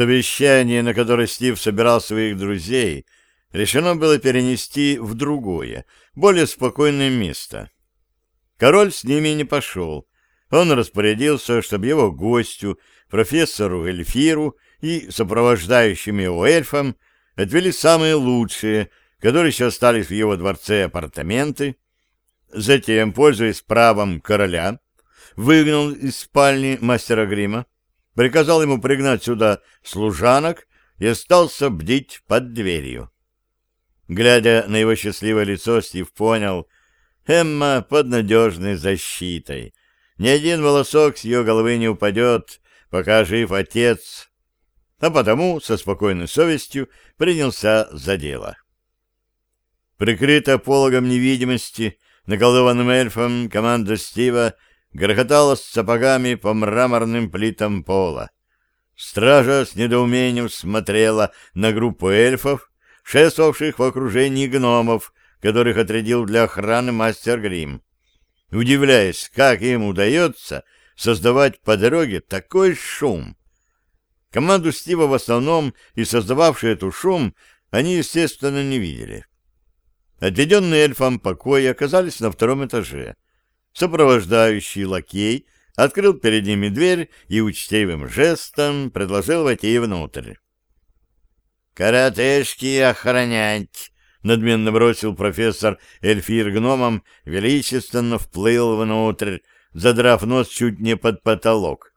Совещание, на которое Стив собирал своих друзей, решено было перенести в другое, более спокойное место. Король с ними не пошел. Он распорядился, чтобы его гостю, профессору Эльфиру и сопровождающим его эльфам отвели самые лучшие, которые еще остались в его дворце апартаменты, затем, пользуясь правом короля, выгнал из спальни мастера грима, приказал ему пригнать сюда служанок и остался бдить под дверью. Глядя на его счастливое лицо, Стив понял, Эмма под надежной защитой. Ни один волосок с ее головы не упадет, пока жив отец, а потому со спокойной совестью принялся за дело. Прикрыта пологом невидимости, наколдованным эльфом, команда Стива грохотала с сапогами по мраморным плитам пола. Стража с недоумением смотрела на группу эльфов, шествовавших в окружении гномов, которых отрядил для охраны мастер Грим, удивляясь, как им удается создавать по дороге такой шум. Команду Стива в основном и создававший эту шум они, естественно, не видели. Отведенные эльфам покои оказались на втором этаже. Сопровождающий лакей открыл перед ними дверь и учтивым жестом предложил войти внутрь. «Коротышки охранять!» — надменно бросил профессор Эльфир гномом, величественно вплыл внутрь, задрав нос чуть не под потолок.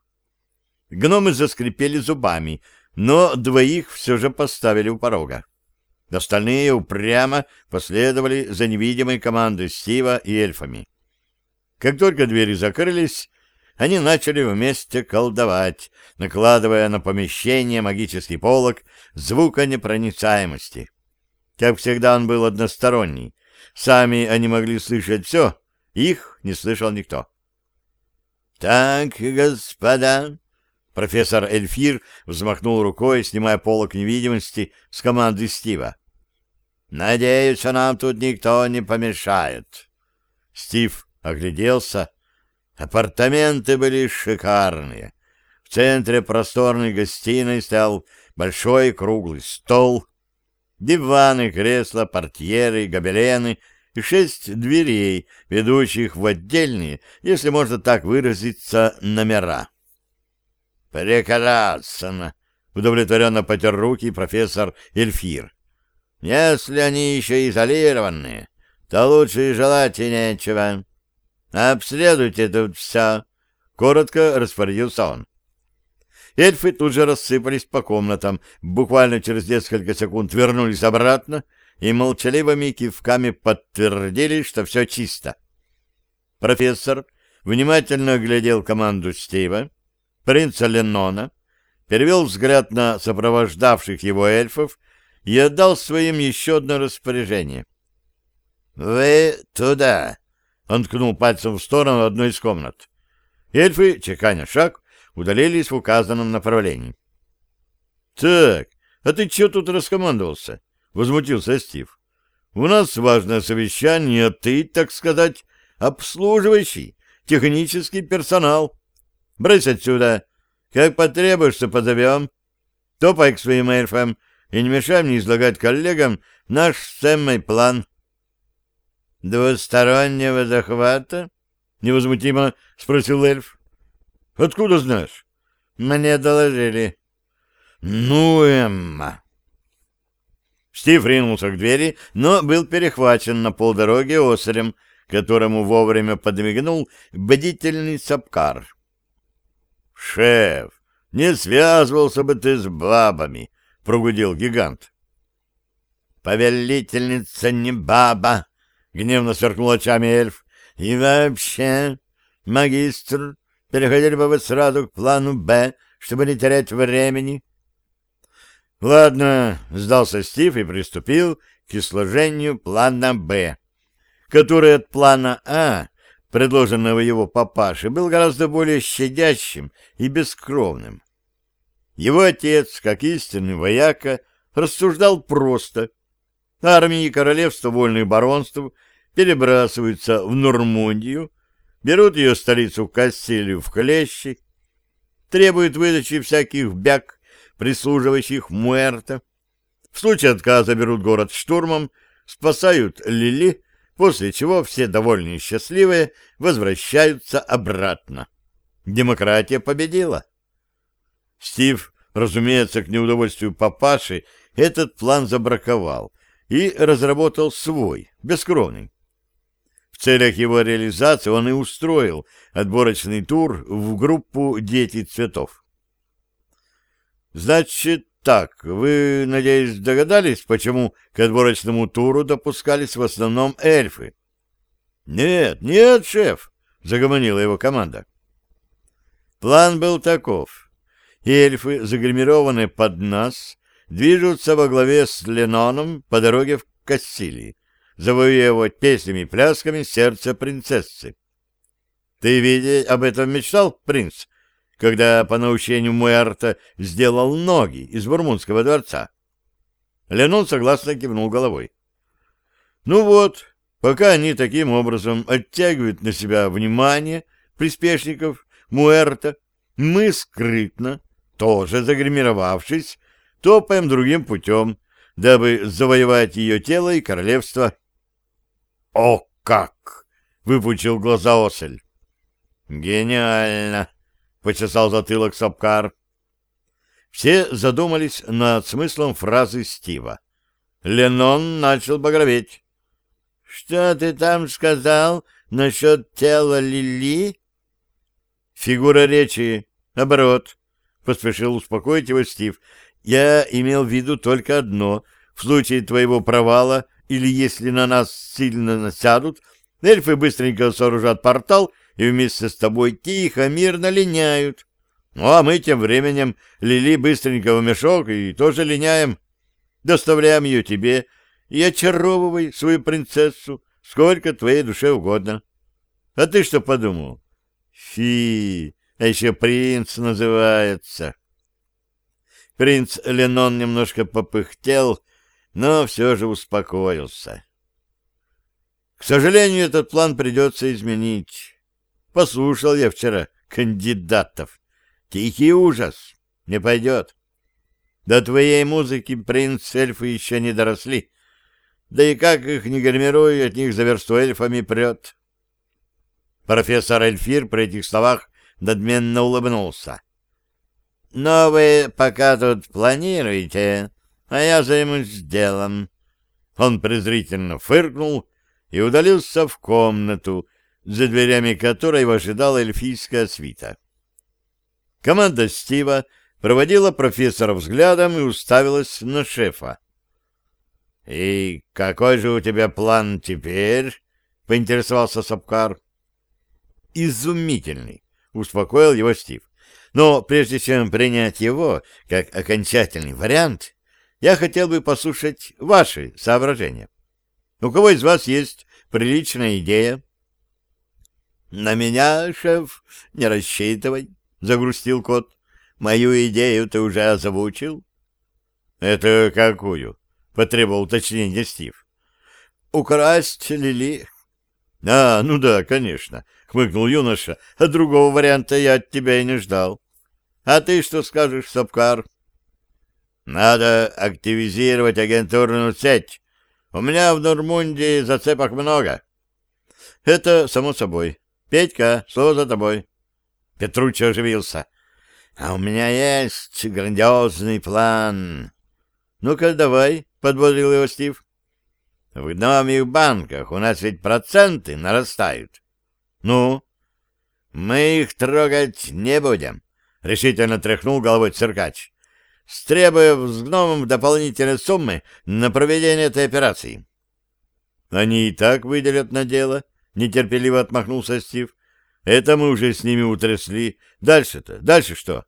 Гномы заскрипели зубами, но двоих все же поставили у порога. Остальные упрямо последовали за невидимой командой Стива и эльфами. Как только двери закрылись, они начали вместе колдовать, накладывая на помещение магический полог звуконепроницаемости. Как всегда, он был односторонний. Сами они могли слышать все, их не слышал никто. «Так, господа!» Профессор Эльфир взмахнул рукой, снимая полок невидимости с команды Стива. «Надеюсь, нам тут никто не помешает». Стив огляделся. Апартаменты были шикарные. В центре просторной гостиной стоял большой круглый стол, диваны, кресла, портьеры, гобелены и шесть дверей, ведущих в отдельные, если можно так выразиться, номера. «Прекрасно!» — удовлетворенно потер руки профессор Эльфир. Если они еще изолированные, то лучше и желать и нечего. Обследуйте тут все. Коротко распорядился он. Эльфы тут же рассыпались по комнатам, буквально через несколько секунд вернулись обратно и молчаливыми кивками подтвердили, что все чисто. Профессор внимательно оглядел команду Стива, принца Леннона, перевел взгляд на сопровождавших его эльфов и отдал своим еще одно распоряжение. «Вы туда!» — он ткнул пальцем в сторону одной из комнат. Эльфы, чеканя шаг, удалились в указанном направлении. «Так, а ты что тут раскомандовался?» — возмутился Стив. «У нас важное совещание, а ты, так сказать, обслуживающий, технический персонал. Брысь отсюда. Как потребуешься, позовем. Топай к своим эльфам и не мешай мне излагать коллегам наш с план. — Двустороннего захвата? — невозмутимо спросил эльф. — Откуда знаешь? — Мне доложили. — Ну, Эмма... Стив ринулся к двери, но был перехвачен на полдороги осарем, которому вовремя подмигнул бдительный сапкар. — Шеф, не связывался бы ты с бабами, — прогудел гигант. «Повелительница не баба!» — гневно сверкнул очами эльф. «И вообще, магистр, переходили бы вы сразу к плану «Б», чтобы не терять времени». «Ладно», — сдался Стив и приступил к изложению плана «Б», который от плана «А», предложенного его папашей, был гораздо более щадящим и бескровным. Его отец, как истинный вояка, рассуждал просто. Армии королевства вольных баронств перебрасываются в Нормундию, берут ее столицу Кассилию в клещи, требуют выдачи всяких бяг, прислуживающих Муэрта. В случае отказа берут город штурмом, спасают Лили, после чего все довольные и счастливые возвращаются обратно. Демократия победила. Стив, разумеется, к неудовольствию папаши, этот план забраковал и разработал свой, бескровный. В целях его реализации он и устроил отборочный тур в группу «Дети цветов». Значит так, вы, надеюсь, догадались, почему к отборочному туру допускались в основном эльфы? Нет, нет, шеф, загомонила его команда. План был таков. Эльфы, загримированные под нас, движутся во главе с Леноном по дороге в Кассилии, завоевывать песнями и плясками сердце принцессы. Ты видеть об этом мечтал, принц, когда по наущению Муэрта сделал ноги из Бурмунского дворца? Ленон согласно кивнул головой. Ну вот, пока они таким образом оттягивают на себя внимание приспешников Муэрта, мы скрытно, тоже загримировавшись, топаем другим путем, дабы завоевать ее тело и королевство. — О как! — выпучил глаза Осель. — Гениально! — почесал затылок Сапкар. Все задумались над смыслом фразы Стива. Ленон начал багроветь. — Что ты там сказал насчет тела Лили? — Фигура речи. Наоборот, — поспешил успокоить его Стив. Я имел в виду только одно. В случае твоего провала или если на нас сильно насядут, эльфы быстренько сооружат портал и вместе с тобой тихо, мирно линяют. Ну, а мы тем временем лили быстренько в мешок и тоже линяем. Доставляем ее тебе и очаровывай свою принцессу сколько твоей душе угодно. А ты что подумал? Фи, а еще принц называется. Принц Ленон немножко попыхтел, но все же успокоился. К сожалению, этот план придется изменить. Послушал я вчера кандидатов. Тихий ужас. Не пойдет. До твоей музыки принц эльфы еще не доросли. Да и как их не гримируй, от них за версту эльфами прет. Профессор Эльфир при этих словах надменно улыбнулся. Но вы пока тут планируете, а я займусь делом. Он презрительно фыркнул и удалился в комнату, за дверями которой ожидала эльфийская свита. Команда Стива проводила профессора взглядом и уставилась на шефа. — И какой же у тебя план теперь? — поинтересовался Сапкар. — Изумительный, — успокоил его Стив. Но прежде чем принять его как окончательный вариант, я хотел бы послушать ваши соображения. У кого из вас есть приличная идея? — На меня, шеф, не рассчитывай, — загрустил кот. — Мою идею ты уже озвучил? — Это какую? — потребовал уточнение Стив. — Украсть Лили. — А, ну да, конечно, — хмыкнул юноша, — а другого варианта я от тебя и не ждал. А ты что скажешь, Сапкар? Надо активизировать агентурную сеть. У меня в Нурмунде зацепок много. Это само собой. Петька, слово за тобой. Петруччо оживился. А у меня есть грандиозный план. Ну-ка, давай, подбодрил его Стив. В гномих банках у нас ведь проценты нарастают. Ну? Мы их трогать не будем. — решительно тряхнул головой циркач, стребуя с гномом дополнительные суммы на проведение этой операции. — Они и так выделят на дело, — нетерпеливо отмахнулся Стив. — Это мы уже с ними утрясли. Дальше-то, дальше что?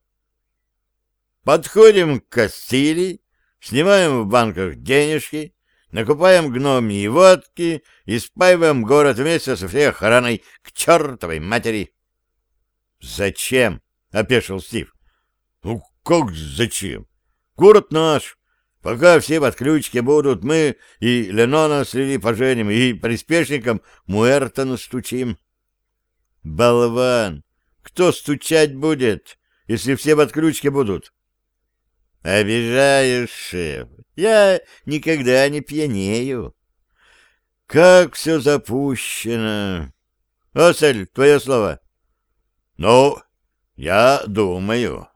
— Подходим к Кастилии, снимаем в банках денежки, накупаем гноми и водки и спаиваем город вместе со всей охраной к чертовой матери. — Зачем? Опешил Стив. «Ну как зачем? Город наш. Пока все в отключке будут, мы и Ленона с поженим, и приспешникам Муэрта настучим». «Болван! Кто стучать будет, если все в отключке будут?» Обижаешь, шеф. Я никогда не пьянею. Как все запущено. Осель, твое слово. Ну, я думаю.